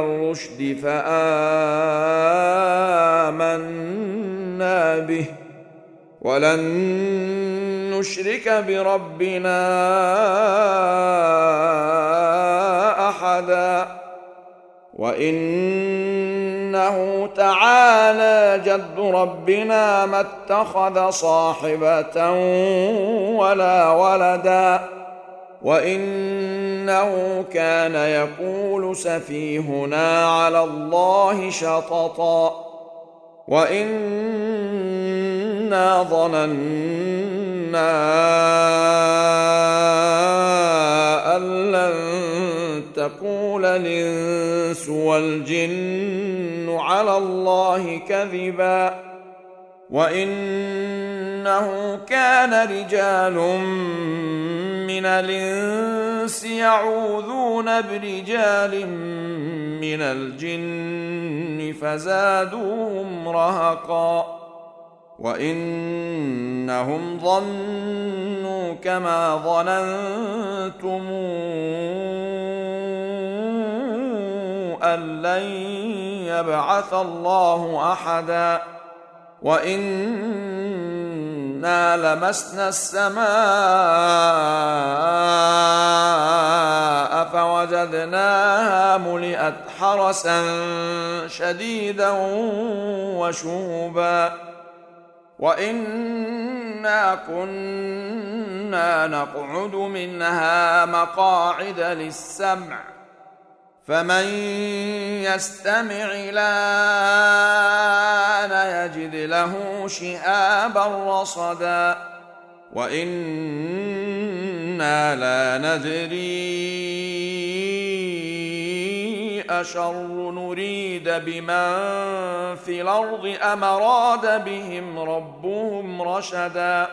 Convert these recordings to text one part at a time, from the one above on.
الرشد فآمنا به. ولن نشرك بربنا أحدا. وإنه تعالى جد ربنا ما اتخذ صاحبة ولا ولدا. وانه كان يقول سفيهنا على الله شططا وانا ظننا ان لن تقول الانس والجن على الله كذبا وانه كان رجال من الانس يعوذون برجال من الجن فزادوهم رهقا وانهم ظنوا كما ظننتم ان لن يبعث الله احدا وانا لمسنا السماء فوجدناها ملئت حرسا شديدا وشهبا وانا كنا نقعد منها مقاعد للسمع فمن يستمع الان يجد له شهابا رصدا وإنا لا ندري أشر نريد بمن في الأرض أم أراد بهم ربهم رشدا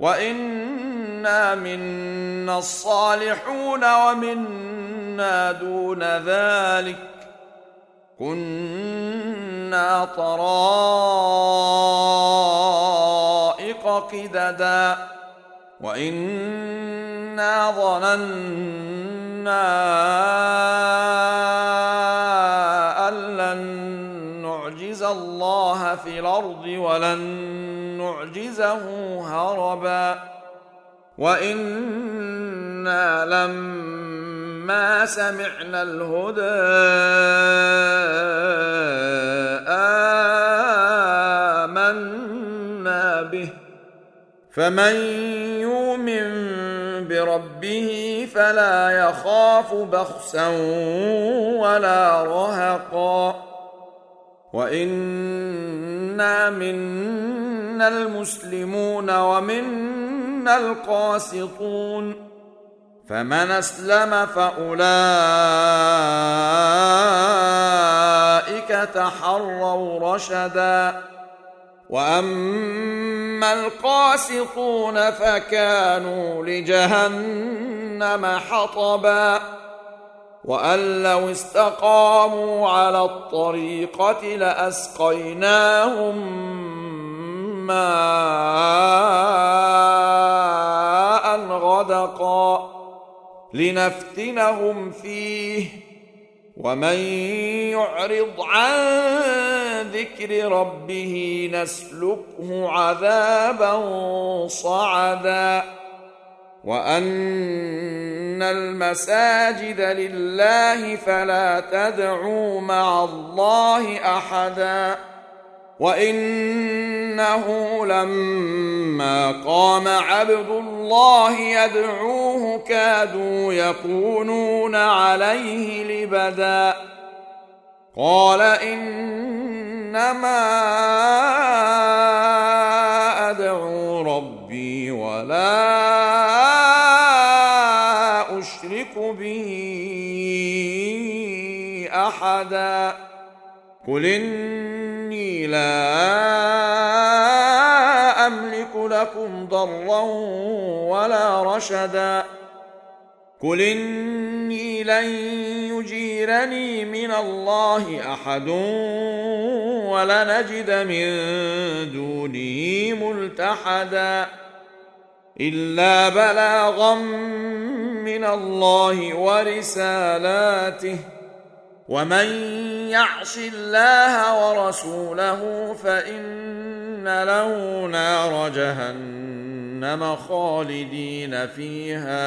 وإنا منا الصالحون ومنا دون ذلك. كنا طرائق قددا. وإنا ظننا أن لن نعجز الله في الأرض ولن نعجزه هربا. وأنا لما سمعنا الهدى امنا به فمن يؤمن بربه فلا يخاف بخسا ولا رهقا وانا منا المسلمون ومنا القاسطون فمن أسلم فأولئك تحروا رشدا وأما القاسطون فكانوا لجهنم حطبا وأن لو استقاموا على الطريقة لأسقيناهم ماء لنفتنهم فيه. ومن يعرض عن ذكر ربه نسلكه عذابا صعدا. وأن المساجد لله فلا تدعوا مع الله أحدا. وانه لما قام عبد الله يدعوه كادوا يكونون عليه لبدا قال انما ادعو ربي ولا اشرك به احدا قل اني لا املك لكم ضرا ولا رشدا قل اني لن يجيرني من الله احد ولنجد من دونه ملتحدا الا بلاغا من الله ورسالاته ومن يعص الله ورسوله فان له نار جهنم خالدين فيها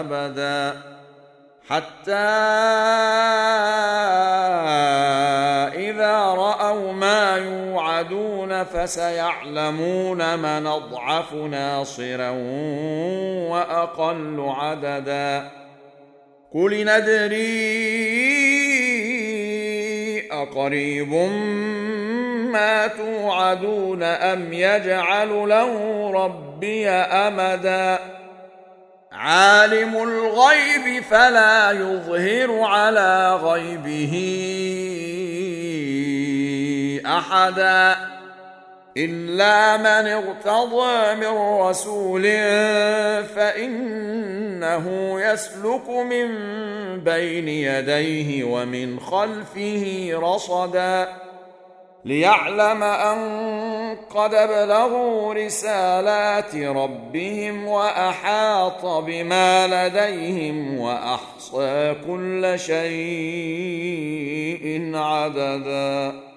ابدا حتى اذا راوا ما يوعدون فسيعلمون من اضعف ناصرا واقل عددا قل ندري أقريب ما توعدون أم يجعل له ربي أمدا؟ عالم الغيب فلا يظهر على غيبه أحدا. إلا من ارتضى من رسول فإنه يسلك من بين يديه ومن خلفه رصدا ليعلم أن قد بلغوا رسالات ربهم وأحاط بما لديهم وأحصى كل شيء عددا.